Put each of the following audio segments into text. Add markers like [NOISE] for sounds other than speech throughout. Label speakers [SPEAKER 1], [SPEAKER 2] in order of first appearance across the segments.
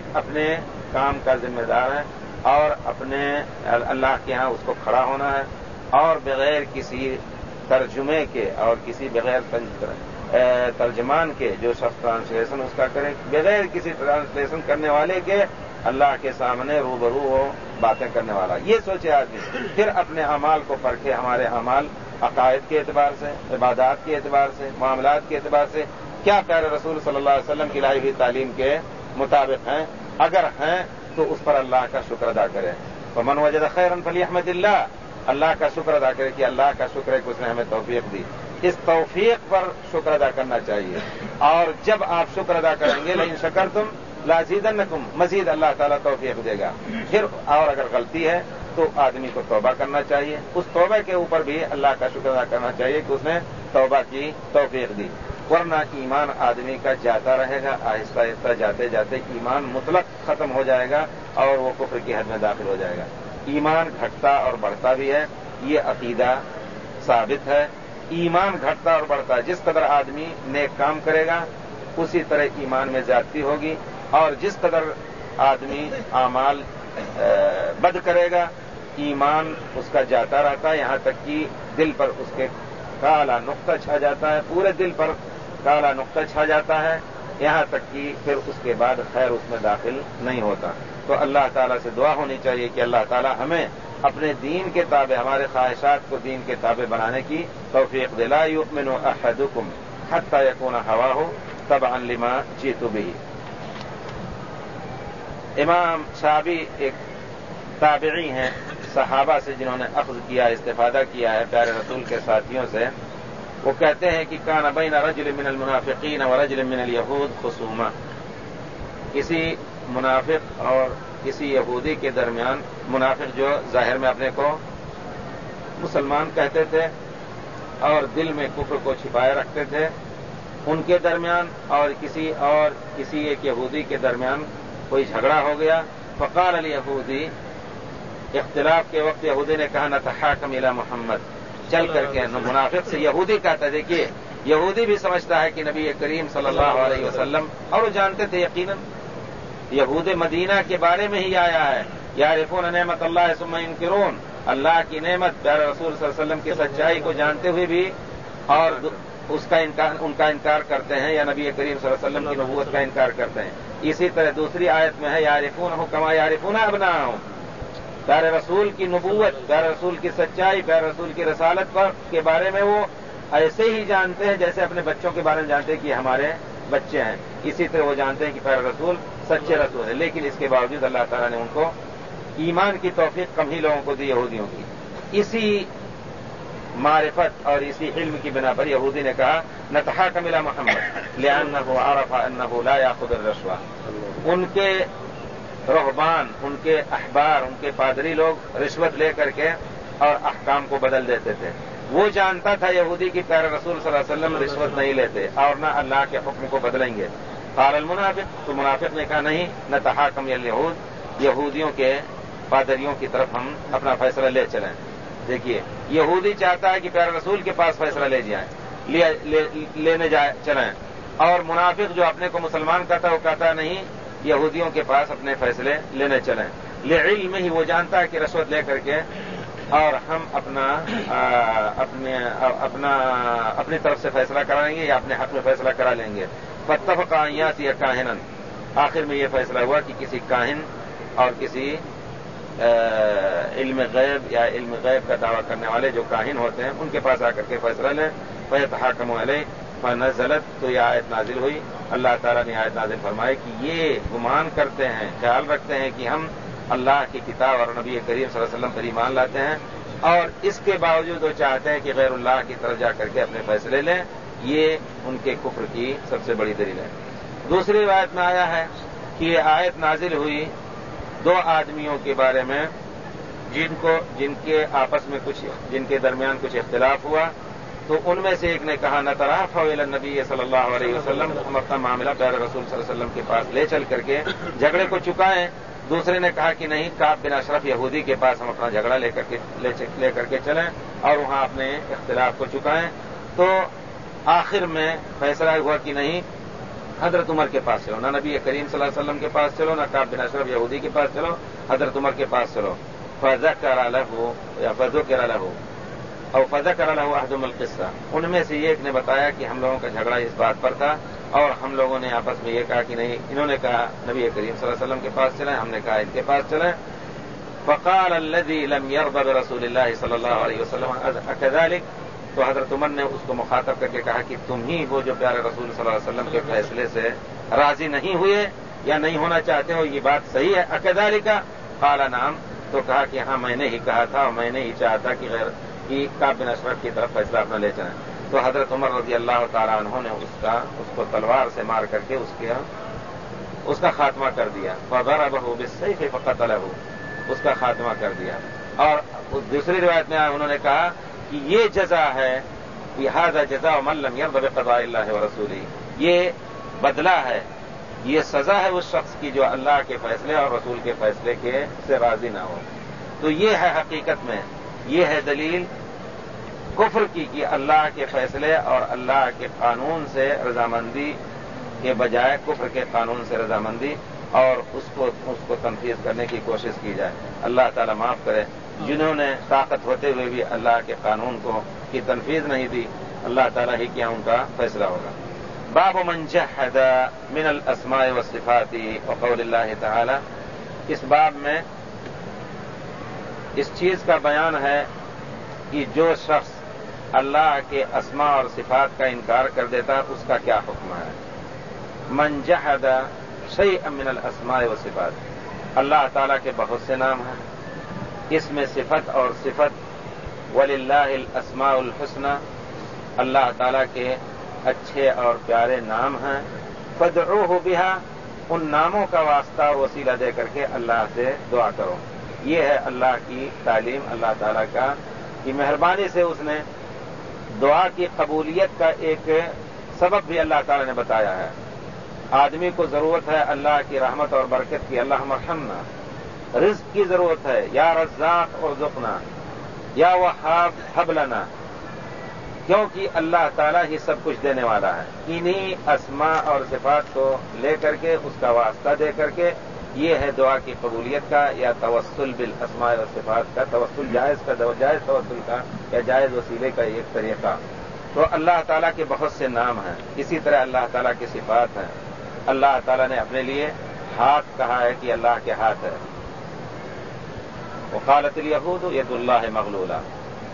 [SPEAKER 1] ایک اپنے کام کا ذمہ دار ہے اور اپنے اللہ کے ہاں اس کو کھڑا ہونا ہے اور بغیر کسی ترجمے کے اور کسی بغیر ترجمان کے جو شخص ٹرانسلیشن اس کا کرے، بغیر کسی ٹرانسلیشن کرنے والے کے اللہ کے سامنے روبرو ہو باتیں کرنے والا۔ یہ سوچے آدمی۔ پھر اپنے اعمال کو پرکھے ہمارے اعمال عقائد کے اعتبار سے، عبادات کے اعتبار سے، معاملات کے اعتبار سے۔ کیا پیارے رسول صلی اللہ علیہ وسلم کی لائی ہوئی تعلیم کے مطابق ہیں، اگر ہیں تو اس پر اللہ کا شکر ادا کریں۔ تو من وجد خیر فلی احمد اللہ اللہ کا شکر ادا کرے کہ اللہ کا شکر ہے کہ اس نے ہمیں توفیق دی۔ اس توفیق پر شکر ادا کرنا چاہیے۔ اور جب آپ شکر ادا کریں گے لیکن شکر تم لازید مزید اللہ تعالیٰ توفیق دے گا۔ پھر اور اگر غلطی ہے، تو آدمی کو توبہ کرنا چاہیے۔ اس توبہ کے اوپر بھی اللہ کا شکر ادا کرنا چاہیے کہ اس نے توبہ کی توفیق دی۔ ورنہ ایمان آدمی کا جاتا رہے گا، آہستہ آہستہ جاتے جاتے ایمان مطلق ختم ہو جائے گا اور وہ کفر کی حد میں داخل ہو جائے گا۔ ایمان گھٹتا اور بڑھتا بھی ہے، یہ عقیدہ ثابت ہے۔ ایمان گھٹتا اور بڑھتا، جس قدر آدمی نیک کام کرے گا، اسی طرح ایمان میں زیادتی ہوگی اور جس قدر آدمی اعمال بد کرے گا، ایمان اس کا جاتا رہتا ہے۔ یہاں تک کہ دل پر اس کے کالا نقطہ چھا جاتا ہے، پورے دل پر کالا نقطہ چھا جاتا ہے، یہاں تک کہ پھر اس کے بعد خیر اس میں داخل نہیں ہوتا۔ تو اللہ تعالیٰ سے دعا ہونی چاہیے کہ اللہ تعالیٰ ہمیں اپنے دین کے تابع، ہمارے خواہشات کو دین کے تابع بنانے کی توفیق دلا یؤمن احدکم حتی یکون ہوا ہو تب لما جیتو بھی امام صحابی ایک تابعی ہیں، صحابہ سے جنہوں نے اخذ کیا، استفادہ کیا ہے، پیارے رسول کے ساتھیوں سے۔ وہ کہتے ہیں کہ کان بین رجل من المنافقین و رجل من الیہود خصومہ کسی منافق اور کسی یہودی کے درمیان، منافق جو ظاہر میں اپنے کو مسلمان کہتے تھے اور دل میں کفر کو چھپائے رکھتے تھے، ان کے درمیان اور کسی اور کسی ایک یہودی کے درمیان کوئی جھگڑا ہو گیا۔ فقال علی یہودی اختلاف کے وقت یہودی نے کہا نہ تھا کمیلا محمد۔ چل کر کے منافق سے یہودی کہتا دیکھیے، یہودی بھی سمجھتا ہے کہ نبی کریم صلی اللہ علیہ وسلم، اور وہ جانتے تھے یقیناً، یہود مدینہ کے بارے میں ہی آیا ہے۔ یا رفون نعمت اللہ سم انکرون اللہ کی نعمت پیارے رسول صلی اللہ علیہ وسلم کی سچائی کو جانتے ہوئے بھی، اور اس کا انکار، ان کا انکار کرتے ہیں، یا نبی کریم صلی اللہ علیہ وسلم کی نبوت کا انکار کرتے ہیں۔ اسی طرح دوسری آیت میں ہے یارفون ہوں کما یارفون ابنا ہوں پیارے رسول کی نبوت پیارے رسول کی سچائی پیارے رسول کی رسالت کے بارے میں وہ ایسے ہی جانتے ہیں جیسے اپنے بچوں کے بارے میں جانتے ہیں کہ ہمارے بچے ہیں۔ اسی طرح وہ جانتے ہیں کہ پیارے رسول سچے رسول ہیں۔ لیکن اس کے باوجود اللہ تعالیٰ نے ان کو ایمان کی توفیق کم ہی لوگوں کو دی، یہودیوں کی۔ اسی معرفت اور اسی علم کی بنا پر یہودی نے کہا نہ تھا کملا محمد لیا نہ ہو آرفا نہ ہو لایا خدر رسوا ان کے رحبان ان کے اخبار ان کے پادری لوگ رشوت لے کر کے اور احکام کو بدل دیتے تھے۔ وہ جانتا تھا یہودی کی پیارے رسول صلی اللہ علیہ وسلم رشوت نہیں لیتے اور نہ اللہ کے حکم کو بدلیں گے۔ قال المنافق، تو منافق نے کہا نہیں نہ تحاکم یہود یہودیوں کے پادریوں کی طرف ہم اپنا فیصلہ لے چلیں۔ دیکھیے، یہودی چاہتا ہے کہ پیارے رسول کے پاس فیصلہ لے جائیں لینے جائے چلیں۔ اور منافق جو اپنے کو مسلمان کہتا ہے، وہ کہتا نہیں یہودیوں کے پاس اپنے فیصلے لینے چلیں۔ علم ہی وہ جانتا ہے کہ رشوت لے کر کے اور ہم اپنا اپنے، اپنا، اپنی طرف سے فیصلہ کرا لیں گے یا اپنے حق میں فیصلہ کرا لیں گے۔ فتف کایات یا کاہن آخر میں یہ فیصلہ ہوا کہ کسی کاہن اور کسی علم غیب یا علم غیب کا دعویٰ کرنے والے جو کاہن ہوتے ہیں، ان کے پاس آ کر کے فیصلہ لیں۔ فیت حاکم علیہ۔ فنزلت تو یہ آیت نازل ہوئی۔ اللہ تعالیٰ نے آیت نازل فرمائی کہ یہ گمان کرتے ہیں، خیال رکھتے ہیں کہ ہم اللہ کی کتاب اور نبی کریم صلی اللہ علیہ وسلم پر ایمان لاتے ہیں اور اس کے باوجود وہ چاہتے ہیں کہ غیر اللہ کی طرف جا کر کے اپنے فیصلے لیں۔ یہ ان کے کفر کی سب سے بڑی دلیل ہے۔ دوسری روایت میں آیا ہے کہ یہ آیت نازل ہوئی دو آدمیوں کے بارے میں، جن کو، جن کے آپس میں کچھ، جن کے درمیان کچھ اختلاف ہوا۔ تو ان میں سے ایک نے کہا، نہ تراف نبی صلی اللہ علیہ وسلم، ہم اپنا معاملہ پیر رسول صلی اللہ علیہ وسلم کے پاس لے چل کر کے جھگڑے کو چکائیں۔ دوسرے نے کہا کہ نہیں کاب بن اشرف یہودی کے پاس ہم اپنا جھگڑا لے کر کے، لے کر کے چلیں اور وہاں اپنے اختلاف کو چکائیں۔ تو آخر میں فیصلہ ہوا کہ نہیں، حضرت عمر کے پاس چلو، نہ نبی کریم صلی اللہ علیہ وسلم کے پاس چلو، نہ کاب بن اشرف یہودی کے پاس چلو، حضرت عمر کے پاس چلو۔ فضا کرا ہو یا فضو کرا ہو اور فضا کرا ہو احدم القصہ۔ ان میں سے ایک نے بتایا کہ ہم لوگوں کا جھگڑا اس بات پر تھا اور ہم لوگوں نے آپس میں یہ کہا کہ نہیں، انہوں نے کہا، نبی کریم صلی اللہ علیہ وسلم کے پاس چلیں، ہم نے کہا ان کے پاس چلیں۔ فقال الذي لم يرضى برسول الله صلى الله عليه وسلم اكذلك تو حضرت عمر نے اس کو مخاطب کر کے کہا کہ تم ہی وہ جو پیارے رسول صلی اللہ علیہ وسلم کے فیصلے سے راضی نہیں ہوئے یا نہیں ہونا چاہتے ہو، یہ بات صحیح ہے اقدالی کا خالہ نام تو کہا کہ ہاں میں نے ہی کہا تھا اور میں نے ہی چاہا تھا کہ غیر کی بن اشرف کی طرف فیصلہ اپنا لے چلیں۔ تو حضرت عمر رضی اللہ تعالیٰ عنہ نے اس کا، اس کو تلوار سے مار کر کے اس کے، اس کا خاتمہ کر دیا۔ فضر اب صحیح سے فقط الگ اس کا خاتمہ کر دیا۔ اور دوسری روایت میں انہوں نے کہا کہ یہ جزا ہے لہٰذا جزا ملم یا بب قضاء اللہ و رسولی۔ یہ بدلہ ہے۔ یہ سزا ہے اس شخص کی جو اللہ کے فیصلے اور رسول کے فیصلے کے سے راضی نہ ہو۔ تو یہ ہے حقیقت میں، یہ ہے دلیل کفر کی کہ اللہ کے فیصلے اور اللہ کے قانون سے رضامندی کے بجائے کفر کے قانون سے رضامندی اور اس کو اس کو تنفیذ کرنے کی کوشش کی جائے۔ اللہ تعالیٰ معاف کرے۔ جنہوں نے طاقت ہوتے ہوئے بھی اللہ کے قانون کو کی تنفیذ نہیں دی، اللہ تعالیٰ ہی کیا ان کا فیصلہ ہوگا۔ باب من جحد من الاسماء والصفاتی وقول اللہ تعالی۔ اس باب میں اس چیز کا بیان ہے کہ جو شخص اللہ کے اسماء اور صفات کا انکار کر دیتا، اس کا کیا حکم ہے؟ من جحد شی امن الاسماء و صفات۔ اللہ تعالیٰ کے بہت سے نام ہیں۔ اس میں صفت اور صفت ولی اللہ الاسماء الحسن اللہ تعالیٰ کے اچھے اور پیارے نام ہیں۔ فدعوه ہو ان ناموں کا واسطہ اور وسیلہ دے کر کے اللہ سے دعا کرو۔ یہ ہے اللہ کی تعلیم، اللہ تعالیٰ کا کہ مہربانی سے اس نے دعا کی قبولیت کا ایک سبب بھی اللہ تعالیٰ نے بتایا ہے۔ آدمی کو ضرورت ہے اللہ کی رحمت اور برکت کی۔ اللہ مرحمنا رزق کی ضرورت ہے۔ یا رزاق اور زخنا یا وہ حبلنا۔ کیونکہ اللہ تعالیٰ ہی سب کچھ دینے والا ہے۔ انہی اسما اور صفات کو لے کر کے، اس کا واسطہ دے کر کے یہ ہے دعا کی قبولیت کا یا توسل بل اسماء اور صفات کا، توسل جائز کا، جائز توسل کا یا جائز وسیلے کا ایک طریقہ۔ تو اللہ تعالیٰ کے بہت سے نام ہیں، اسی طرح اللہ تعالیٰ کی صفات ہیں۔ اللہ تعالیٰ نے اپنے لیے ہاتھ کہا ہے کہ اللہ کے ہاتھ ہے۔ وقالت الیہود ید اللہ مغلولہ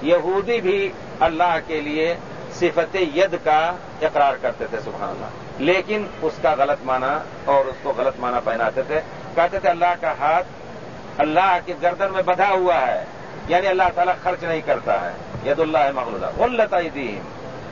[SPEAKER 1] یہودی بھی اللہ کے لیے صفت ید کا اقرار کرتے تھے، سبحان اللہ۔ لیکن اس کا غلط مانا اور اس کو غلط مانا پہناتے تھے۔ کہتے تھے اللہ کا ہاتھ اللہ کے گردن میں بدھا ہوا ہے یعنی اللہ تعالیٰ خرچ نہیں کرتا ہے۔ ید اللہ مغلولہ اللہ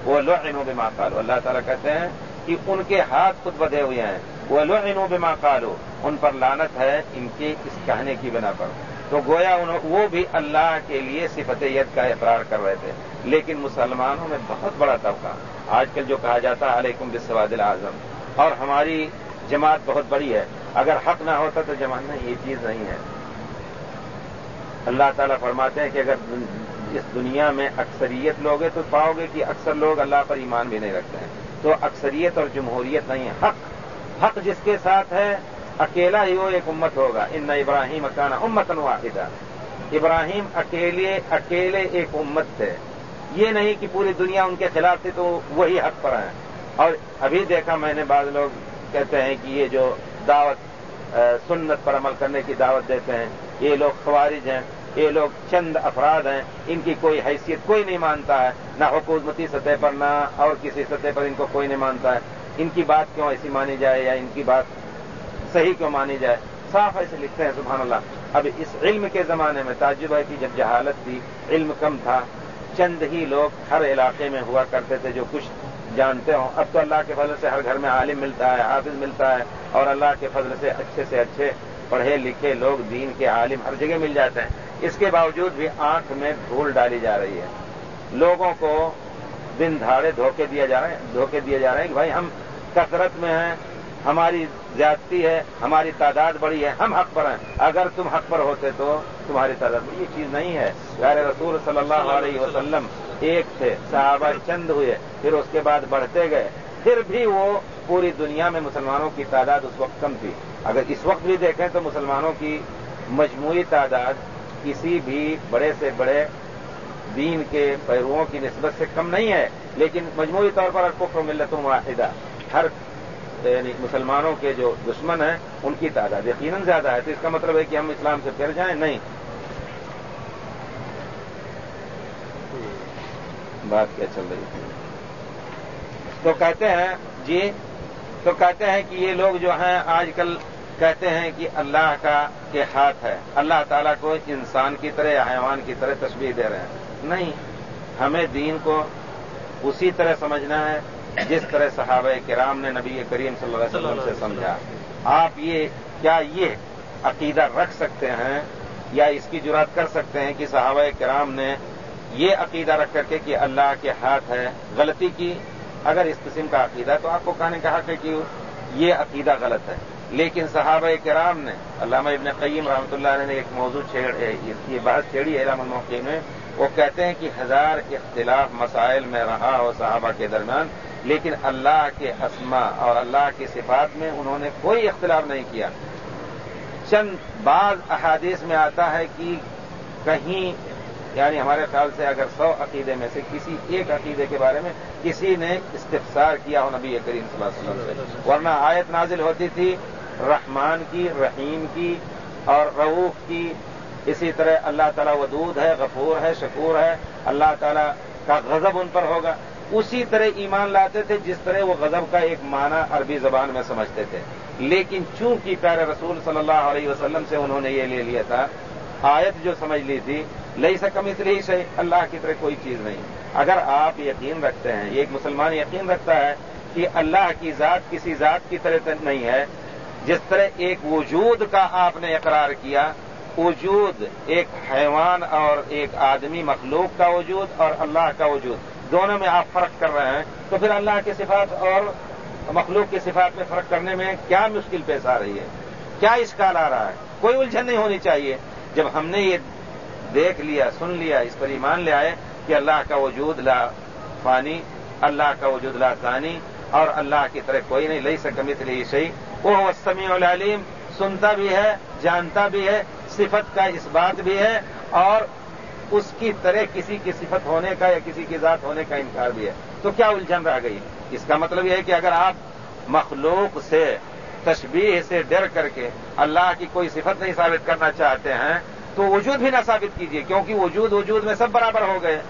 [SPEAKER 1] وہ لوگ بھی ماں اللہ تعالیٰ کہتے ہیں کہ ان کے ہاتھ خود بدھے ہوئے ہیں۔ وہ لو انو بے قالو۔ ان پر لانت ہے ان کے اس کہنے کی بنا پر۔ تو گویا وہ بھی اللہ کے لیے صفتیت کا اقرار کر رہے تھے۔ لیکن مسلمانوں میں بہت بڑا طبقہ۔ آج کل جو کہا جاتا ہے، علیکم بسواد العظم۔ اور ہماری جماعت بہت بڑی ہے۔ اگر حق نہ ہوتا تو جماعت میں یہ چیز نہیں ہے۔ اللہ تعالیٰ فرماتے ہیں کہ اگر اس دنیا میں اکثریت لوگ ہیں تو پاؤ گے کہ اکثر لوگ اللہ پر ایمان بھی نہیں رکھتے ہیں۔ تو اکثریت اور جمہوریت نہیں ہے۔ حق حق جس کے ساتھ ہے، اکیلا ہی وہ ایک امت ہوگا۔ ان ابراہیم اکانا امتن واحدہ ابراہیم اکیلے اکیلے ایک امت تھے۔ یہ نہیں کہ پوری دنیا ان کے خلاف تھی تو وہی حق پر ہیں۔ اور ابھی دیکھا میں نے بعض لوگ کہتے ہیں کہ یہ جو دعوت سنت پر عمل کرنے کی دعوت دیتے ہیں۔ یہ لوگ خوارج ہیں، یہ لوگ چند افراد ہیں، ان کی کوئی حیثیت کوئی نہیں مانتا ہے، نہ حکومتی سطح پر، نہ اور کسی سطح پر ان کو کوئی نہیں مانتا ہے۔ ان کی بات کیوں ایسی مانی جائے یا ان کی بات صحیح کیوں مانی جائے؟ صاف ایسے لکھتے ہیں، سبحان اللہ۔ اب اس علم کے زمانے میں تعجب ہے کہ جب جہالت تھی، علم کم تھا، چند ہی لوگ ہر علاقے میں ہوا کرتے تھے جو کچھ جانتے ہوں۔ اب تو اللہ کے فضل سے ہر گھر میں عالم ملتا ہے، حافظ ملتا ہے اور اللہ کے فضل سے اچھے سے اچھے پڑھے لکھے لوگ، دین کے عالم ہر جگہ مل جاتے ہیں۔ اس کے باوجود بھی آنکھ میں دھول ڈالی جا رہی ہے۔ لوگوں کو دن دھاڑے دھوکے دیا جا رہے ہیں، دھوکے دیے جا رہے ہیں کہ بھائی ہم کثرت میں ہیں، ہماری زیادتی ہے، ہماری تعداد بڑی ہے، ہم حق پر ہیں۔ اگر تم حق پر ہوتے تو تمہاری تعداد بڑی یہ چیز نہیں ہے۔ غیر رسول صلی اللہ علیہ وسلم ایک تھے، صحابہ چند ہوئے، پھر اس کے بعد بڑھتے گئے۔ پھر بھی وہ پوری دنیا میں مسلمانوں کی تعداد اس وقت کم تھی۔ اگر اس وقت بھی دیکھیں تو مسلمانوں کی مجموعی تعداد کسی بھی بڑے سے بڑے دین کے پیروؤں کی نسبت سے کم نہیں ہے، لیکن مجموعی طور پر کفر ملتوں واحدہ۔ ہر یعنی مسلمانوں کے جو دشمن ہیں، ان کی تعداد یقیناً زیادہ ہے۔ تو اس کا مطلب ہے کہ ہم اسلام سے پھر جائیں؟ نہیں۔ بات کیا چل رہی تھی تو کہتے ہیں جی تو کہتے ہیں کہ یہ لوگ جو ہیں، آج کل کہتے ہیں کہ اللہ کا کے ہاتھ ہے۔ اللہ تعالیٰ کو انسان کی طرح یا حیوان کی طرح تشبیح دے رہے ہیں۔ نہیں، ہمیں دین کو اسی طرح سمجھنا ہے، جس طرح صحابہ کرام نے نبی کریم صلی اللہ علیہ وسلم سے سمجھا۔ آپ یہ، کیا یہ عقیدہ رکھ سکتے ہیں یا اس کی جرات کر سکتے ہیں کہ صحابہ کرام نے یہ عقیدہ رکھ کر کے کہ اللہ کے ہاتھ ہے، غلطی کی اگر اس قسم کا عقیدہ تو آپ کو کہنے کہا کہ یہ عقیدہ غلط ہے۔ لیکن صحابہ کرام نے، علامہ ابن قیم رحمۃ اللہ علیہ نے ایک موضوع چھیڑ یہ بات چھیڑی ہے علام الموقع میں۔ وہ کہتے ہیں کہ ہزار اختلاف مسائل میں رہا ہو صحابہ کے درمیان، لیکن اللہ کے اسما اور اللہ کی صفات میں انہوں نے کوئی اختلاف نہیں کیا۔ چند بعض احادیث میں آتا ہے کہ کہیں یعنی ہمارے خیال سے اگر سو عقیدے میں سے کسی ایک عقیدے کے بارے میں کسی نے استفسار کیا ہو نبی کریم صلی اللہ علیہ وسلم سے، ورنہ آیت نازل ہوتی تھی رحمان کی، رحیم کی اور روف کی۔ اسی طرح اللہ تعالیٰ ودود ہے، غفور ہے، شکور ہے۔ اللہ تعالیٰ کا غضب ان پر ہوگا۔ اسی طرح ایمان لاتے تھے، جس طرح وہ غضب کا ایک معنی عربی زبان میں سمجھتے تھے۔ لیکن چونکہ پیر رسول صلی اللہ علیہ وسلم سے انہوں نے یہ لے لیا تھا، آیت جو سمجھ لی تھی لئی سکم اس لیے سے اللہ کی طرح کوئی چیز نہیں۔ اگر آپ یقین رکھتے ہیں ایک مسلمان یقین رکھتا ہے کہ اللہ کی ذات کسی ذات کی طرح نہیں ہے۔ جس طرح ایک وجود کا آپ نے اقرار کیا، وجود ایک حیوان اور ایک آدمی مخلوق کا وجود اور اللہ کا وجود، دونوں میں آپ فرق کر رہے ہیں۔ تو پھر اللہ کی صفات اور مخلوق کی صفات میں فرق کرنے میں کیا مشکل پیش آ رہی ہے؟ کیا اشکال آ رہا ہے؟ کوئی الجھن نہیں ہونی چاہیے۔ جب ہم نے یہ دیکھ لیا، سن لیا، اس پر ایمان لے آئے کہ اللہ کا وجود لا فانی، اللہ کا وجود لا ثانی، اور اللہ کی طرح کوئی نہیں لئی سکمت رہی صحیح وہ سمیع العلیم، سنتا بھی ہے، جانتا بھی ہے، صفت کا اس بات بھی ہے، اور اس کی طرح کسی کی صفت ہونے کا یا کسی کی ذات ہونے کا انکار بھی ہے۔ تو کیا الجھن رہ گئی؟ اس کا مطلب یہ ہے کہ اگر آپ مخلوق سے تشبیح سے ڈر کر کے اللہ کی کوئی صفت نہیں ثابت کرنا چاہتے ہیں تو وجود بھی نہ ثابت کیجیے کیونکہ وجود وجود میں سب برابر ہو گئے۔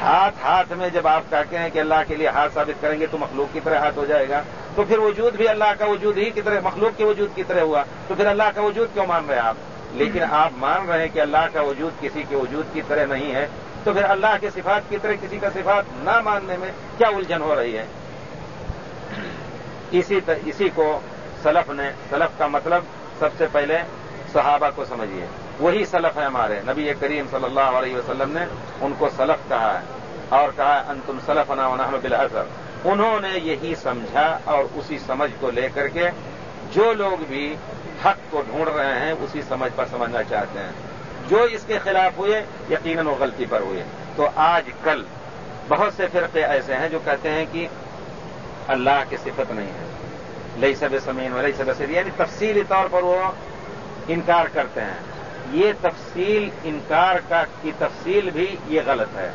[SPEAKER 1] ہاتھ ہاتھ میں جب آپ کہتے ہیں کہ اللہ کے لیے ہاتھ ثابت کریں گے تو مخلوق کی طرح ہاتھ ہو جائے گا۔ تو پھر وجود بھی اللہ کا وجود ہی کی طرح، مخلوق کے وجود کی طرح ہوا۔ تو پھر اللہ کا وجود کیوں مان رہے ہیں آپ؟ لیکن آپ مان رہے ہیں کہ اللہ کا وجود کسی کے وجود کی طرح نہیں ہے۔ تو پھر اللہ کے صفات کی طرح کسی کا صفات نہ ماننے میں کیا الجھن ہو رہی ہے؟ اسی اسی کو سلف نے، سلف کا مطلب سب سے پہلے صحابہ کو سمجھیے۔ وہی سلف ہے ہمارے۔ نبی کریم صلی اللہ علیہ وسلم نے ان کو سلف کہا ہے اور کہا ہے ان تم سلف نا انہوں نے یہی سمجھا اور اسی سمجھ کو لے کر کے جو لوگ بھی حق کو ڈھونڈ رہے ہیں، اسی سمجھ پر سمجھنا چاہتے ہیں۔ جو اس کے خلاف ہوئے، یقیناً وہ غلطی پر ہوئے۔ تو آج کل بہت سے فرقے ایسے ہیں جو کہتے ہیں کہ اللہ کی صفت نہیں ہے۔ لئی سب سمین و لئی سب یعنی تفصیلی طور پر وہ انکار کرتے ہیں۔ یہ تفصیل انکار کا کی تفصیل بھی یہ غلط ہے۔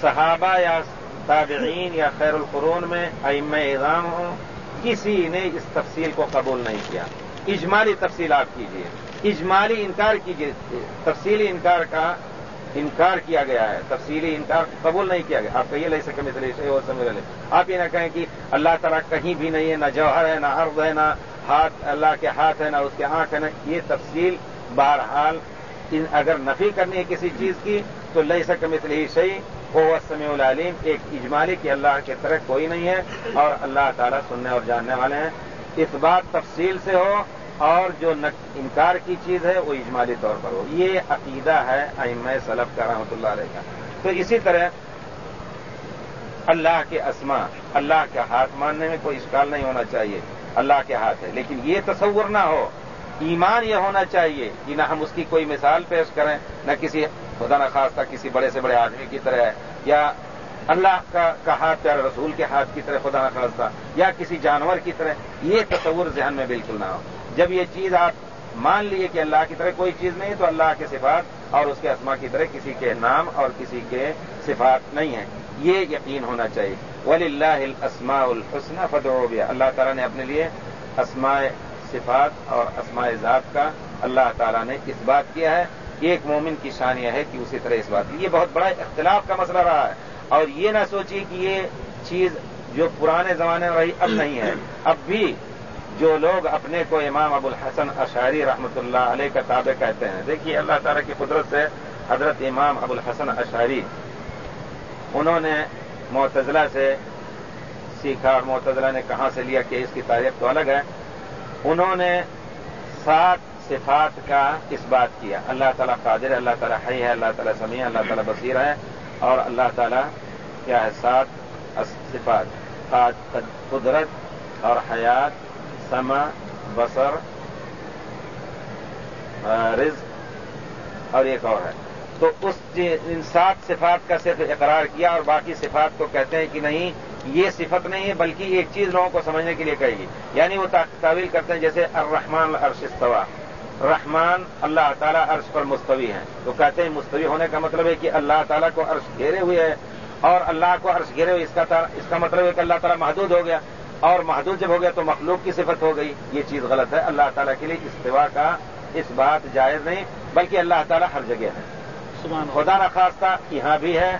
[SPEAKER 1] صحابہ یا تابعین یا خیر القرون میں ام اعظام ہوں، کسی نے اس تفصیل کو قبول نہیں کیا۔ اجمالی تفصیل آپ کیجیے اجمالی انکار کیجیے تفصیلی انکار کا انکار کیا گیا ہے۔ تفصیلی انکار قبول نہیں کیا گیا۔ آپ کہیے لے سکے مثل اور سمجھ لیں آپ یہ نہ کہیں کہ اللہ تعالیٰ کہیں بھی نہیں ہے، نہ جوہر ہے، نہ عرض ہے، نہ ہاتھ، اللہ کے ہاتھ ہے، نہ اس کے آنکھ ہے، نہ۔ یہ تفصیل بہرحال اگر نفی کرنی ہے کسی چیز کی، تو لئی سکے مثل ہی صحیح وہ سمیع العلیم، ایک اجمالی کی اللہ کی طرح کوئی نہیں ہے اور اللہ تعالیٰ سننے اور جاننے والے ہیں۔ اس بات تفصیل سے ہو اور جو انکار کی چیز ہے، وہ اجمالی طور پر ہو۔ یہ عقیدہ ہے ام سلف کا رحمۃ اللہ علیہ کا۔ تو اسی طرح، اللہ کے اسما اللہ کا ہاتھ ماننے میں کوئی اشکال نہیں ہونا چاہیے۔ اللہ کے ہاتھ ہے، لیکن یہ تصور نہ ہو۔ ایمان یہ ہونا چاہیے کہ نہ ہم اس کی کوئی مثال پیش کریں، نہ کسی خدا نہ کسی بڑے سے بڑے آدمی کی طرح یا اللہ کا ہاتھ پیارے رسول کے ہاتھ کی طرح خدا نخواستہ یا کسی جانور کی طرح، یہ تصور ذہن میں بالکل نہ ہو۔ جب یہ چیز آپ مان لیے کہ اللہ کی طرح کوئی چیز نہیں تو اللہ کے صفات اور اس کے اسما کی طرح کسی کے نام اور کسی کے صفات نہیں ہیں۔ یہ یقین ہونا چاہیے۔ ولی اللہ اسما الحسن فتح اللہ تعالیٰ نے اپنے لیے اسماء صفات اور اسماء ذات کا اللہ تعالیٰ نے اس بات کیا ہے ایک مومن کی شان یہ ہے کہ اسی طرح اس بات یہ بہت بڑا اختلاف کا مسئلہ رہا ہے۔ اور یہ نہ سوچیے کہ یہ چیز جو پرانے زمانے میں رہی اب نہیں ہے۔ اب بھی جو لوگ اپنے کو امام ابو الحسن اشاری رحمۃ اللہ علیہ کا تابع کہتے ہیں۔ دیکھیے اللہ تعالیٰ کی قدرت سے حضرت امام ابو الحسن اشاری انہوں نے معتزلہ سے سیکھا اور معتزلہ نے کہاں سے لیا کہ اس کی تاریخ تو الگ ہے۔ انہوں نے سات صفات کا اس بات کیا۔ اللہ تعالیٰ قادر ہے، اللہ تعالیٰ حی ہے، اللہ تعالیٰ سمیع، اللہ تعالیٰ بصیر ہے اور اللہ تعالیٰ کیا ہے؟ سات صفات قدرت اور حیات سما بسر رزق اور ایک اور ہے۔ تو اس جی، ان سات صفات کا صرف اقرار کیا اور باقی صفات کو کہتے ہیں کہ نہیں یہ صفت نہیں ہے بلکہ ایک چیز لوگوں کو سمجھنے کے لیے کہے گی۔ یعنی وہ تعویل کرتے ہیں جیسے الرحمن عرش استوا رحمان اللہ تعالیٰ عرش پر مستوی ہیں۔ تو کہتے ہیں مستوی ہونے کا مطلب ہے کہ اللہ تعالیٰ کو عرش گھیرے ہوئے ہے اور اللہ کو عرش گھیرے ہوئے اس کا اس کا مطلب ہے کہ اللہ تعالیٰ محدود ہو گیا۔ اور محدود جب ہو گیا تو مخلوق کی صفت ہو گئی۔ یہ چیز غلط ہے۔ اللہ تعالیٰ کے لیے استوا کا اس بات جائز نہیں بلکہ اللہ تعالیٰ ہر جگہ ہے۔ خدا نخواستہ یہاں بھی ہے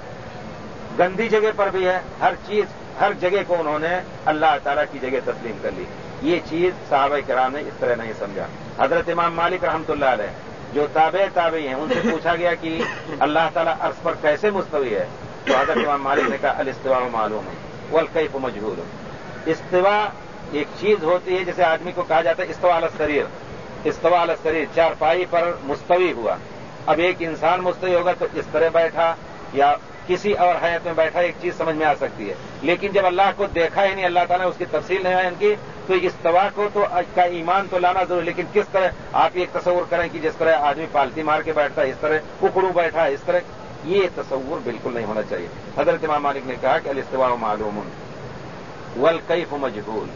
[SPEAKER 1] گندی جگہ پر بھی ہے ہر چیز ہر جگہ کو انہوں نے اللہ تعالیٰ کی جگہ تسلیم کر لی۔ یہ چیز صحابہ کرام نے اس طرح نہیں سمجھا۔ حضرت امام مالک رحمۃ اللہ علیہ، جو تابع تابعی ہیں، ان سے پوچھا گیا کہ اللہ تعالیٰ عرض پر کیسے مستوی ہے؟ تو حضرت امام مالک نے کہا، الاستواء معلوم ہے، والکیف مجبور استوا ایک چیز ہوتی ہے جیسے آدمی کو کہا جاتا ہے استوا السریر۔ استوا السریر، چار پائی پر مستوی ہوا۔ اب ایک انسان مستوی ہوگا تو اس طرح بیٹھا یا کسی اور حیت میں بیٹھا ایک چیز سمجھ میں آ سکتی ہے۔ لیکن جب اللہ کو دیکھا ہی نہیں اللہ تعالیٰ نے اس کی تفصیل نہیں ہے ان کی، تو اس توا کو تو کا ایمان تو لانا ضرور لیکن کس طرح آپ ایک تصور کریں کہ جس طرح آدمی پالتی مار کے بیٹھتا ہے، اس طرح اکڑو بیٹھا ہے، اس طرح، یہ تصور بالکل نہیں ہونا چاہیے۔ حضرت امام مالک نے کہا کہ الاستواء معلوم، والکیف مجبول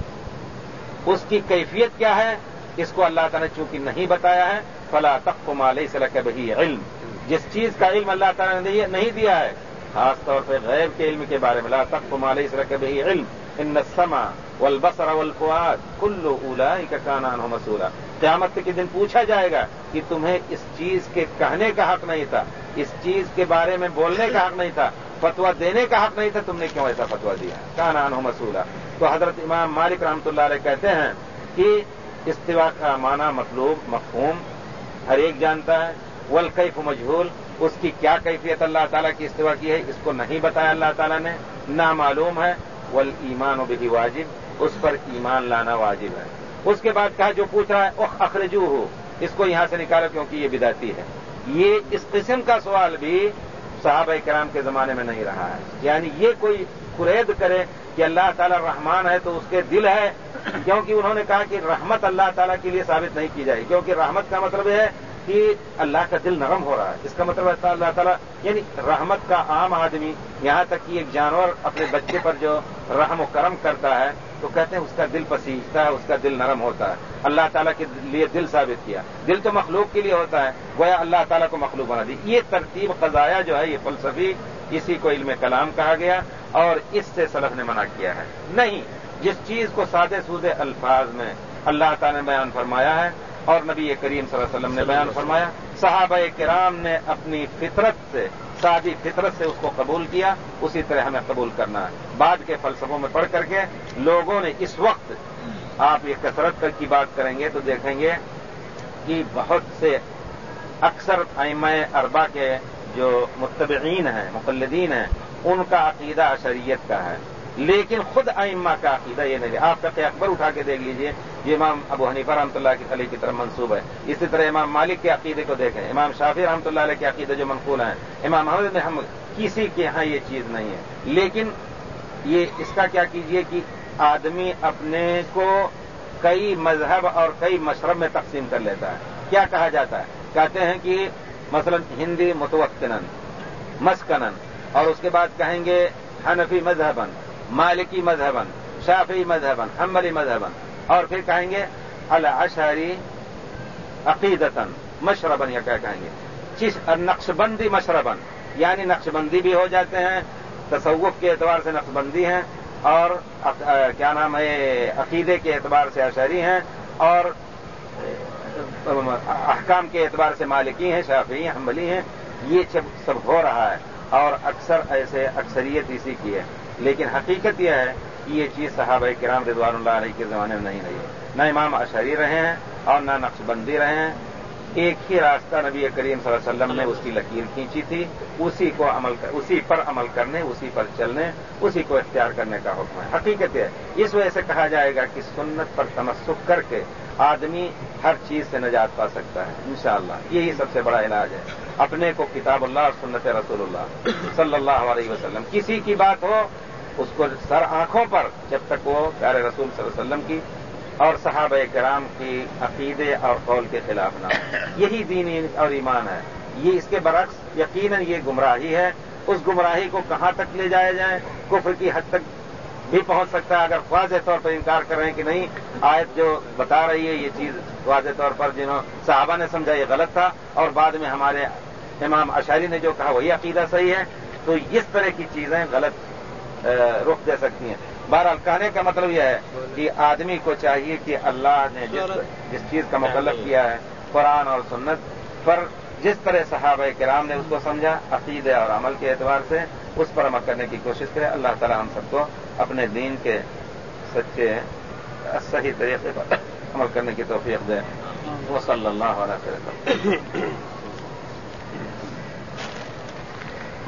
[SPEAKER 1] اس کی کیفیت کیا ہے؟ اس کو اللہ تعالیٰ نے چونکہ نہیں بتایا ہے، فلا تخ مالئی سے بہی علم۔ جس چیز کا علم اللہ تعالیٰ نے نہیں دیا ہے، خاص طور پہ غیر کے علم کے بارے میں، لا تخ مالئی سے لگ علم، ان سما والبصر والفؤاد كل اولئك كان عنه مسؤولا قیامت کے دن پوچھا جائے گا کہ تمہیں اس چیز کے کہنے کا حق نہیں تھا، اس چیز کے بارے میں بولنے کا حق نہیں تھا فتوا دینے کا حق نہیں تھا، تم نے کیوں ایسا فتوا دیا؟ کان عنه مسؤولا تو حضرت امام مالک رحمۃ اللہ علیہ کہتے ہیں کہ استوا کا معنی مطلوب، مفہوم، ہر ایک جانتا ہے۔ ولقیف مجہول، اس کی کیا کیفیت اللہ تعالیٰ کی استوا کی ہے، اس کو نہیں بتایا اللہ تعالیٰ نے نہ معلوم ہے ول ایمان و بھی واجب، اس پر ایمان لانا واجب ہے۔ اس کے بعد کہا جو پوچھ رہا ہے اخرجو ہو اس کو یہاں سے نکالا کیونکہ یہ بداتی ہے۔ یہ اس قسم کا سوال بھی صحابہ کرام کے زمانے میں نہیں رہا ہے۔ یعنی یہ کوئی قرید کرے کہ اللہ تعالیٰ رحمان ہے تو اس کے دل ہے، کیونکہ انہوں نے کہا کہ رحمت اللہ تعالیٰ کے لیے ثابت نہیں کی جائے کیونکہ رحمت کا مطلب ہے کہ اللہ کا دل نرم ہو رہا ہے۔ اس کا مطلب ہے اللہ تعالیٰ یعنی رحمت کا عام آدمی یہاں تک کہ ایک جانور اپنے بچے پر جو رحم و کرم کرتا ہے، تو کہتے ہیں اس کا دل پسیجتا ہے، اس کا دل نرم ہوتا ہے۔ اللہ تعالیٰ کے لیے دل ثابت کیا۔ دل تو مخلوق کے لیے ہوتا ہے، گویا اللہ تعالیٰ کو مخلوق بنا دی۔ یہ ترتیب قضایا جو ہے، یہ فلسفی، اسی کو علم کلام کہا گیا اور اس سے سلف نے منع کیا ہے۔ نہیں، جس چیز کو سادے سودے الفاظ میں اللہ تعالیٰ نے بیان فرمایا ہے اور نبی کریم صلی اللہ علیہ وسلم نے بیان فرمایا، صحابہ کرام نے اپنی فطرت سے، سادی فطرت سے اس کو قبول کیا، اسی طرح ہمیں قبول کرنا ہے۔ بعد کے فلسفوں میں پڑھ کر کے لوگوں نے اس وقت آپ یہ کثرت کی بات کریں گے تو دیکھیں گے کہ بہت سے اکثر ائمہ اربا کے جو متبعین ہیں، مقلدین ہیں، ان کا عقیدہ اشریت کا ہے۔ لیکن خود ائمہ کا عقیدہ یہ نہیں، آپ کا اکبر اٹھا کے دیکھ لیجیے یہ امام ابو حنیفہ رحمۃ اللہ کی خلی کی طرف منصوب ہے۔ اسی طرح امام مالک کے عقیدے کو دیکھیں۔ امام شافی رحمۃ اللہ علیہ کے عقیدے جو منقول ہیں۔ امام محمد محمد کسی کے یہاں یہ چیز نہیں ہے۔ لیکن یہ اس کا کیا کیجیے کہ آدمی اپنے کو کئی مذہب اور کئی مشرب میں تقسیم کر لیتا ہے۔ کیا کہا جاتا ہے؟ کہتے ہیں کہ مثلا ہندی متوقن مسکنن اور اس کے بعد کہیں گے حنفی مذہبن مالکی مذہبن شافی مذہبن حملی مذہبن اور پھر کہیں گے الاشاری عقیدتن مشربن یا کیا کہیں گے؟ نقش بندی مشربن یعنی نقش بندی بھی ہو جاتے ہیں، تصوف کے اعتبار سے نقش بندی ہیں، اور کیا نام ہے، عقیدے کے اعتبار سے اشری ہیں، اور احکام کے اعتبار سے مالکی ہیں شافی ہیں حملی ہیں، یہ سب ہو رہا ہے، اور اکثر ایسے اکثریت اسی کی ہے۔ لیکن حقیقت یہ ہے کہ یہ چیز صحابہ کرام رضوان اللہ علیہ کے زمانے میں نہیں رہی نہ امام اشری رہے ہیں اور نہ نقش بندی رہے ہیں۔ ایک ہی راستہ نبی کریم صلی اللہ علیہ وسلم نے اس کی لکیر کھینچی تھی۔ اسی کو عمل کر اسی پر عمل کرنے، اسی پر چلنے، اسی کو اختیار کرنے کا حکم ہے۔ حقیقت ہے۔ اس وجہ سے کہا جائے گا کہ سنت پر تمسک کر کے آدمی ہر چیز سے نجات پا سکتا ہے۔ انشاءاللہ، یہی سب سے بڑا علاج ہے۔ اپنے کو کتاب اللہ اور سنت رسول اللہ صلی اللہ علیہ وسلم، کسی کی بات ہو اس کو سر آنکھوں پر جب تک وہ پیارے رسول صلی اللہ علیہ وسلم کی اور صحابہ کرام کی عقیدے اور قول کے خلاف نہ یہی دین اور ایمان ہے۔ یہ اس کے برعکس یقیناً یہ گمراہی ہے۔ اس گمراہی کو کہاں تک لے جایا جائے؟ کفر کی حد تک بھی پہنچ سکتا ہے۔ اگر واضح طور پر انکار کر رہے ہیں کہ نہیں، آیت جو بتا رہی ہے، یہ چیز واضح طور پر جنہوں صحابہ نے سمجھا یہ غلط تھا۔ اور بعد میں ہمارے امام اشاری نے جو کہا، وہی عقیدہ صحیح ہے۔ تو اس طرح کی چیزیں غلط رخ دے سکتی ہیں۔ بہرحال کہنے کا مطلب یہ ہے کہ آدمی کو چاہیے کہ اللہ نے جس جس چیز کا مکلف کیا ہے قرآن اور سنت پر جس طرح صحابہ کرام نے اس کو سمجھا عقیدے اور عمل کے اعتبار سے اس پر عمل کرنے کی کوشش کرے۔ اللہ تعالی ہم سب کو اپنے دین کے سچے صحیح طریقے پر عمل کرنے کی توفیق دے۔ وہ صلی اللہ علیہ وسلم۔ [COUGHS]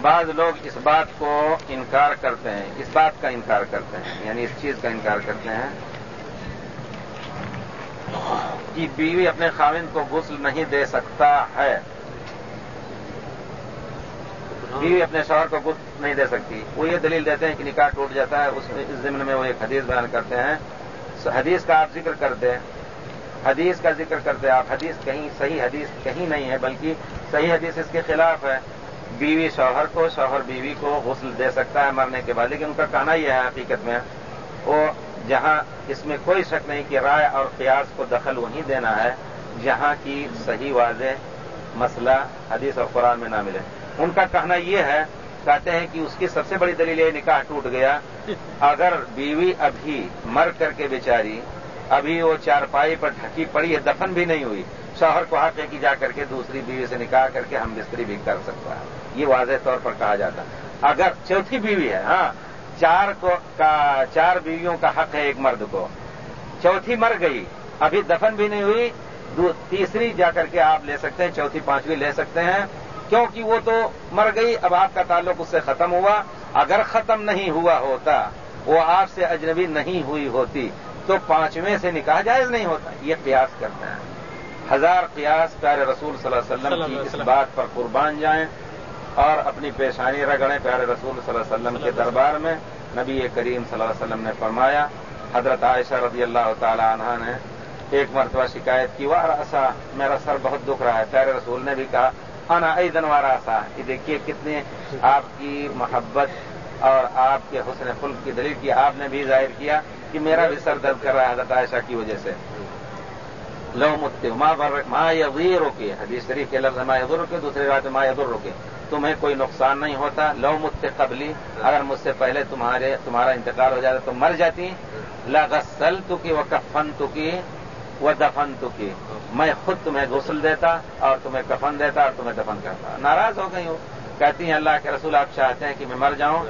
[SPEAKER 1] بعض لوگ اس بات کو انکار کرتے ہیں، اس بات کا انکار کرتے ہیں یعنی اس چیز کا انکار کرتے ہیں کہ بیوی اپنے خاوند کو غسل نہیں دے سکتا ہے۔ بیوی اپنے شوہر کو غسل نہیں دے سکتی۔ وہ یہ دلیل دیتے ہیں کہ نکاح ٹوٹ جاتا ہے۔ اس اس ضمن میں وہ ایک حدیث بیان کرتے ہیں۔ حدیث کا آپ ذکر کرتے ہیں۔ حدیث کا ذکر کرتے آپ حدیث کہیں، صحیح حدیث کہیں نہیں ہے، بلکہ صحیح حدیث اس کے خلاف ہے۔ بیوی شوہر کو، شوہر بیوی کو غسل دے سکتا ہے مرنے کے بعد، لیکن ان کا کہنا یہ ہے حقیقت میں، وہ جہاں اس میں کوئی شک نہیں کہ رائے اور قیاس کو دخل وہیں دینا ہے، جہاں کی صحیح واضح مسئلہ حدیث اور قرآن میں نہ ملے۔ ان کا کہنا یہ ہے، کہتے ہیں کہ اس کی سب سے بڑی دلیل یہ نکاح ٹوٹ گیا۔ اگر بیوی ابھی مر کر کے بیچاری، ابھی وہ چارپائی پر ڈھکی پڑی ہے، دفن بھی نہیں ہوئی۔ شوہر کو حق ہے کہ جا کر کے دوسری بیوی سے نکاح کر کے ہم بستری بھی کر سکتا ہے یہ واضح طور پر کہا جاتا ہے۔ اگر چوتھی بیوی ہے ہاں چار کو کا، چار بیویوں کا حق ہے ایک مرد کو۔ چوتھی مر گئی، ابھی دفن بھی نہیں ہوئی تیسری جا کر کے آپ لے سکتے ہیں، چوتھی، پانچویں لے سکتے ہیں۔ کیونکہ وہ تو مر گئی، اب آپ کا تعلق اس سے ختم ہوا۔ اگر ختم نہیں ہوا ہوتا، وہ آپ سے اجنبی نہیں ہوئی ہوتی، تو پانچویں سے نکاح جائز نہیں ہوتا۔ یہ قیاس کرتے ہیں۔ ہزار قیاس پیارے رسول صلی اللہ علیہ وسلم کی اس بات پر قربان جائیں اور اپنی پیشانی رگڑیں پیارے رسول صلی اللہ علیہ وسلم کے دربار میں نبی کریم صلی اللہ علیہ وسلم نے فرمایا۔ حضرت عائشہ رضی اللہ تعالی عنہ نے ایک مرتبہ شکایت کی وہ راسا میرا سر بہت دکھ رہا ہے۔ پیارے رسول نے بھی کہا انا ایدن واراسا یہ دیکھیے کتنے آپ کی محبت اور آپ کے حسن فلک کی دلیل کی آپ نے بھی ظاہر کیا کہ میرا بھی سر درد کر رہا ہے حضرت عائشہ کی وجہ سے۔ لو مت ماں یغیر روکے حدیث شریف کے لفظ ما یدر روکے دوسری بات ما یدر روکے تمہیں کوئی نقصان نہیں ہوتا، لو مت قبلی، اگر مجھ سے پہلے تمہارے تمہارا انتقال ہو جاتا تو مر جاتی لغسل تو کی وہ کفن تو کی وہ دفن تو کی میں خود تمہیں غسل دیتا اور تمہیں کفن دیتا اور تمہیں دفن کرتا۔ ناراض ہو گئی ہوں کہتی ہیں اللہ کے رسول، آپ چاہتے ہیں کہ میں مر جاؤں،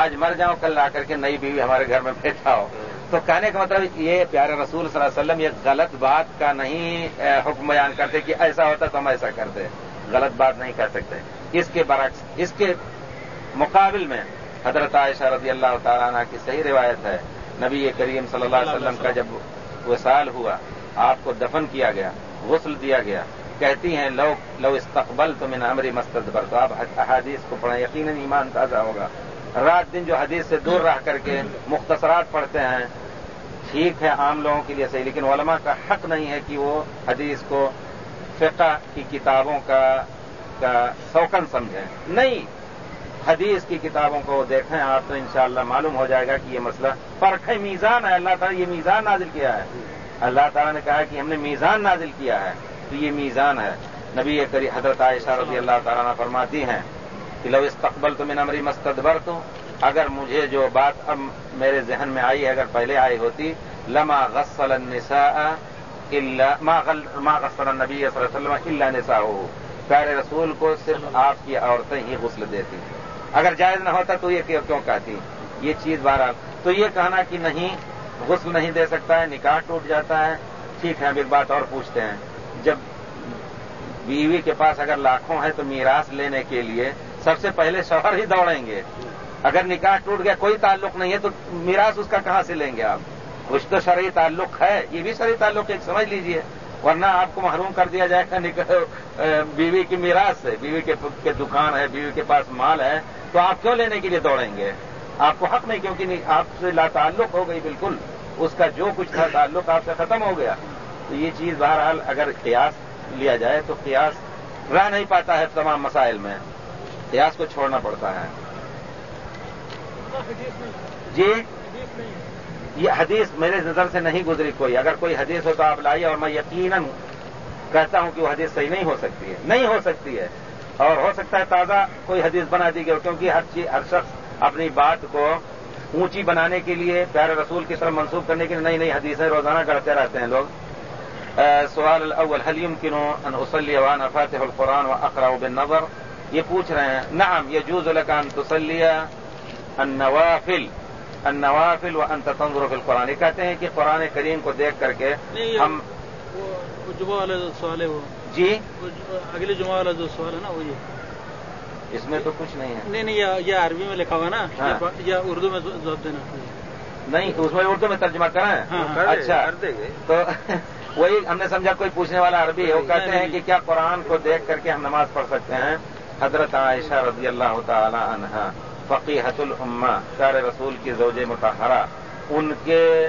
[SPEAKER 1] آج مر جاؤں، کل آ کر کے نئی بیوی ہمارے گھر میں بیٹھا ہو۔ تو کہنے کا مطلب یہ پیارے رسول صلی اللہ علیہ وسلم یہ غلط بات کا نہیں حکم بیان کرتے کہ ایسا ہوتا تو ہم ایسا کرتے۔ غلط بات نہیں کر سکتے۔ اس کے برعکس، اس کے مقابل میں حضرت عائشہ رضی اللہ تعالیٰ عنہ کی صحیح روایت ہے۔ نبی کریم صلی اللہ علیہ وسلم کا جب وصال ہوا، آپ کو دفن کیا گیا، غسل دیا گیا۔ کہتی ہیں، لو لو استقبل تو میں نامری مستد پر تو آپ احادیث کو پڑھیں، یقیناً ایمان تازہ ہوگا۔ رات دن جو حدیث سے دور رہ کر کے مختصرات پڑھتے ہیں، ٹھیک ہے عام لوگوں کے لیے صحیح، لیکن علماء کا حق نہیں ہے کہ وہ حدیث کو فقہ کی کتابوں کا کا سوکن سمجھیں۔ نہیں، حدیث کی کتابوں کو دیکھیں آپ تو انشاءاللہ معلوم ہو جائے گا کہ یہ مسئلہ پرکھ میزان ہے۔ اللہ تعالیٰ، یہ میزان نازل کیا ہے۔ اللہ تعالیٰ نے کہا کہ ہم نے میزان نازل کیا ہے۔ تو یہ میزان ہے۔ نبی کری حضرت عائشہ رضی اللہ تعالیٰ نے فرماتی ہیں کہ لو استقبل تو میں نمری مستدبر تو اگر مجھے جو بات اب میرے ذہن میں آئی اگر پہلے آئی ہوتی، لما غسل النساء ما غسل النبی صلی اللہ علیہ وسلم اللہ نسا ہو پیارے رسول کو صرف آپ کی عورتیں ہی غسل دیتی۔ اگر جائز نہ ہوتا تو یہ کیوں کہتی؟ یہ چیز بہرحال تو یہ کہنا کہ نہیں، غسل نہیں دے سکتا ہے، نکاح ٹوٹ جاتا ہے۔ ٹھیک ہے اب ایک بات اور پوچھتے ہیں۔ جب بیوی کے پاس اگر لاکھوں ہے تو میراث لینے کے لیے سب سے پہلے شوہر ہی دوڑیں گے۔ اگر نکاح ٹوٹ گیا، کوئی تعلق نہیں ہے، تو میراث اس کا کہاں سے لیں گے آپ؟ کچھ تو شرعی تعلق ہے، یہ بھی شرعی تعلق ایک سمجھ لیجیے۔ ورنہ آپ کو محروم کر دیا جائے گا بیوی کی میراث سے۔ بیوی کے دکان ہے، بیوی کے پاس مال ہے، تو آپ کیوں لینے کے لیے دوڑیں گے؟ آپ کو حق نہیں، کیونکہ آپ سے لا تعلق ہو گئی بالکل۔ اس کا جو کچھ تھا تعلق آپ سے ختم ہو گیا۔ تو یہ چیز بہرحال اگر قیاس لیا جائے، تو قیاس رہ نہیں پاتا ہے تمام مسائل میں۔ قیاس کو چھوڑنا پڑتا ہے۔ جی؟ یہ حدیث میرے نظر سے نہیں گزری کوئی۔ اگر کوئی حدیث ہو تو آپ لائیے اور میں یقیناً کہتا ہوں کہ وہ حدیث صحیح نہیں ہو سکتی ہے۔ نہیں ہو سکتی ہے۔ اور ہو سکتا ہے تازہ کوئی حدیث بنا دی گئی کیونکہ ہر چیز ہر شخص اپنی بات کو اونچی بنانے کے لیے پیارے رسول کی طرف منسوخ کرنے کے لیے نئی نئی حدیثیں روزانہ کرتے رہتے ہیں لوگ۔ سوال الاول حلیم کنو ان اسلی وان فاتح القرآن و اقرا بن نظر یہ پوچھ رہے ہیں نعم یہ جوز القان تسلیہ النوافل. النوافل و انت تنظر فی القرآن. کہتے ہیں کہ قرآن کریم کو دیکھ کر کے ہم
[SPEAKER 2] جمعہ والا سوال ہے وہ
[SPEAKER 1] جی
[SPEAKER 2] اگلے جمعہ والا جو سوال ہے نا وہ یہ۔
[SPEAKER 1] اس میں تو کچھ نہیں ہے۔
[SPEAKER 2] نہیں نہیں یہ عربی میں لکھا ہوا نا۔ یا اردو میں جواب دینا۔
[SPEAKER 1] نہیں اس میں اردو میں ترجمہ کریں۔ اچھا۔ تو [LAUGHS] وہی ہم نے سمجھا کوئی پوچھنے والا عربی ہے وہ کہتے ہیں کہ کیا قرآن کو دیکھ کر کے ہم نماز پڑھ سکتے ہیں؟ حضرت عائشہ رضی اللہ تعالی عنہ فقیحت الامہ شار رسول کی زوج متحرہ ان کے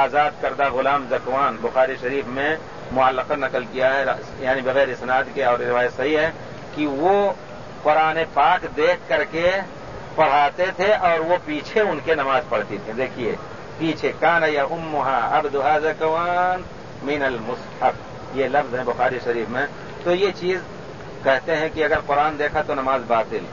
[SPEAKER 1] آزاد کردہ غلام زکوان، بخاری شریف میں معلقہ نقل کیا ہے یعنی بغیر اسناد کے اور روایت صحیح ہے، کہ وہ قرآن پاک دیکھ کر کے پڑھاتے تھے اور وہ پیچھے ان کے نماز پڑھتی تھی دیکھیے، پیچھے، کان یا امہا اب زکوان مین المصحف۔ یہ لفظ ہے بخاری شریف میں۔ تو یہ چیز کہتے ہیں کہ اگر قرآن دیکھا تو نماز باطل۔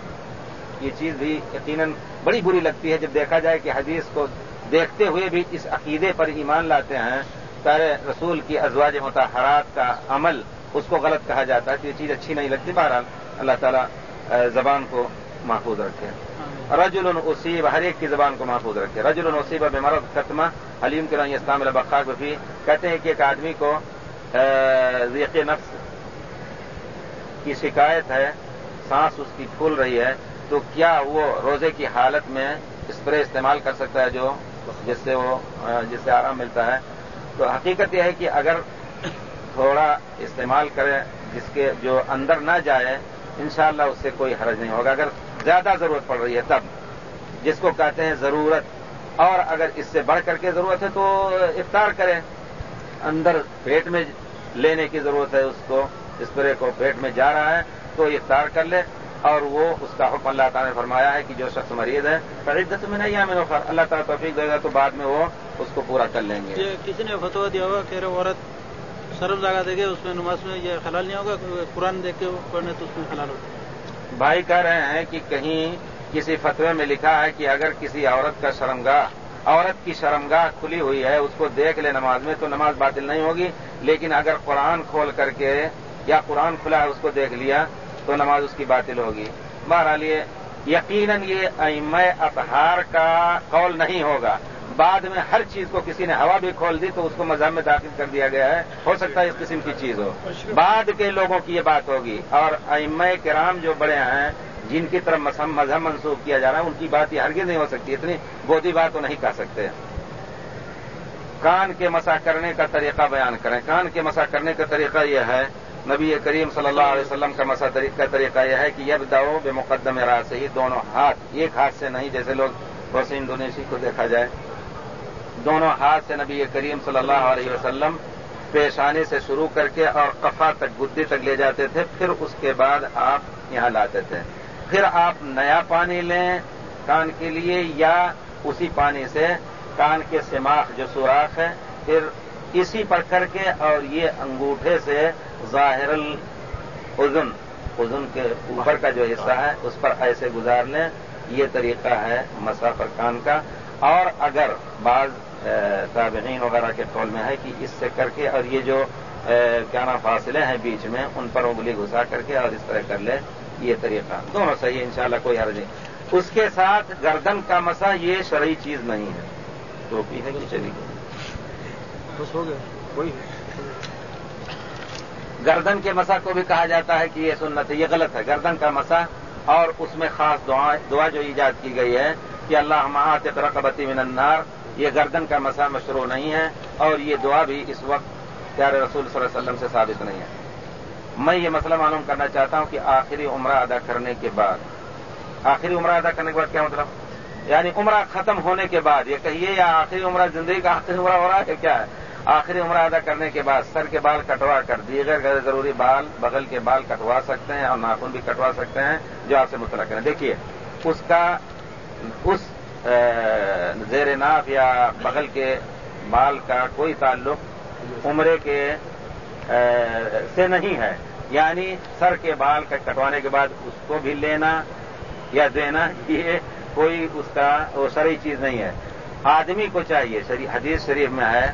[SPEAKER 1] یہ چیز بھی یقیناً بڑی بری لگتی ہے جب دیکھا جائے کہ حدیث کو دیکھتے ہوئے بھی اس عقیدے پر ایمان لاتے ہیں۔ سارے رسول کی ازواج متحرات کا عمل اس کو غلط کہا جاتا ہے تو یہ چیز اچھی نہیں لگتی۔ بہرحال اللہ تعالیٰ زبان کو محفوظ رکھے۔ رجل الصیب ہر ایک کی زبان کو محفوظ رکھے۔ رجل الصیب اب مرد ختمہ حلیم کے اسلام البخاق بھی کہتے ہیں کہ ایک آدمی کو ذیق نفس کی شکایت ہے، سانس اس کی پھول رہی ہے، تو کیا وہ روزے کی حالت میں اسپرے استعمال کر سکتا ہے جو جس سے وہ جس سے آرام ملتا ہے؟ تو حقیقت یہ ہے کہ اگر تھوڑا استعمال کرے جس کے جو اندر نہ جائے، انشاءاللہ اس سے کوئی حرج نہیں ہوگا۔ اگر زیادہ ضرورت پڑ رہی ہے تب، جس کو کہتے ہیں ضرورت، اور اگر اس سے بڑھ کر کے ضرورت ہے تو افطار کریں۔ اندر پیٹ میں لینے کی ضرورت ہے اس کو۔ اسپرے کو پیٹ میں جا رہا ہے تو افطار کر لے اور وہ اس کا حکم اللہ تعالیٰ نے فرمایا ہے کہ جو شخص مریض ہے فریدت میں نہیں ہے میرے اللہ تعالیٰ توفیق دے گا تو بعد میں وہ اس کو پورا کر لیں گے۔
[SPEAKER 2] کسی نے فتوا دیا ہوگا کہ عورت سرف لگا دے گے اس میں نماز میں یہ خلال نہیں ہوگا قرآن دیکھ کے پڑھنے تو اس میں خلال ہوگا۔
[SPEAKER 1] بھائی کہہ رہے ہیں کہ کہیں کسی فتوے میں لکھا ہے کہ اگر کسی عورت کا شرمگاہ عورت کی شرمگاہ کھلی ہوئی ہے اس کو دیکھ لے نماز میں تو نماز باطل نہیں ہوگی لیکن اگر قرآن کھول کر کے یا قرآن کھلا ہے اس کو دیکھ لیا تو نماز اس کی باطل ہوگی۔ بہرحال یہ یقیناً یہ ام اطہار کا قول نہیں ہوگا۔ بعد میں ہر چیز کو کسی نے ہوا بھی کھول دی تو اس کو مذہب میں داخل کر دیا گیا ہے۔ ہو سکتا ہے اس قسم کی چیز ہو۔ بعد کے لوگوں کی یہ بات ہوگی۔ اور ام کرام جو بڑے ہیں، جن کی طرف مذہب منسوخ کیا جا رہا ہے، ان کی بات یہ ہرگز نہیں ہو سکتی۔ اتنی بودی بات تو نہیں کہہ سکتے۔ کان کے مسا کرنے کا طریقہ بیان کریں۔ کان کے مسا کرنے کا طریقہ یہ ہے نبی کریم صلی اللہ علیہ وسلم کا مسا کا طریقہ یہ ہے کہ یہ دو بے مقدم راز سے ہی دونوں ہاتھ، ایک ہاتھ سے نہیں، جیسے لوگ ویسے انڈونیشی کو دیکھا جائے۔ دونوں ہاتھ سے نبی کریم صلی اللہ علیہ وسلم پیشانی سے شروع کر کے اور قفا تک، گدی تک لے جاتے تھے، پھر اس کے بعد آپ یہاں لاتے تھے۔ پھر آپ نیا پانی لیں کان کے لیے یا اسی پانی سے، کان کے سماخ جو سوراخ ہے، پھر اسی پر کر کے اور یہ انگوٹھے سے ظاہر الزن ازن کے اوپر کا جو حصہ ہے، اس پر ایسے گزار یہ طریقہ ہے مسافر کان کا۔ اور اگر بعض تابعین وغیرہ کے قول میں ہے کہ اس سے کر کے اور یہ جو کیا نام، فاصلے ہیں بیچ میں، ان پر انگلی گھسا کر کے اور اس طرح کر لے، یہ طریقہ۔ دونوں صحیح ہے، انشاءاللہ کوئی حرج نہیں۔ اس کے ساتھ گردن کا مسا، یہ شرعی چیز نہیں ہے۔ ٹوپی ہے کہ چلی
[SPEAKER 2] بس ہو گیا کوئی
[SPEAKER 1] گردن کے مسا کو بھی کہا جاتا ہے کہ یہ سنت ہے، یہ غلط ہے۔ گردن کا مسا اور اس میں خاص دعا دعا جو ایجاد کی گئی ہے کہ اللہ محاط رقبتی من النار، یہ گردن کا مسا مشروع نہیں ہے اور یہ دعا بھی اس وقت پیارے رسول صلی اللہ علیہ وسلم سے ثابت نہیں ہے۔ میں یہ مسئلہ معلوم کرنا چاہتا ہوں کہ آخری عمرہ ادا کرنے کے بعد، آخری عمرہ ادا کرنے کے بعد کیا مطلب؟ یعنی عمرہ ختم ہونے کے بعد، یہ کہیے یا آخری عمرہ زندگی کا آخری عمرہ ہو رہا ہے کیا ہے؟ آخری عمرہ ادا کرنے کے بعد سر کے بال کٹوا کر دیگر غیر ضروری بال بغل کے بال کٹوا سکتے ہیں اور ناخن بھی کٹوا سکتے ہیں جو آپ سے مطلع کریں۔ دیکھیے، اس کا، اس زیر ناف یا بغل کے بال کا کوئی تعلق عمرے کے سے نہیں ہے۔ یعنی سر کے بال کا کٹوانے کے بعد اس کو بھی لینا یا دینا، یہ کوئی اس کا، وہ سری چیز نہیں ہے۔ آدمی کو چاہیے حدیث شریف میں ہے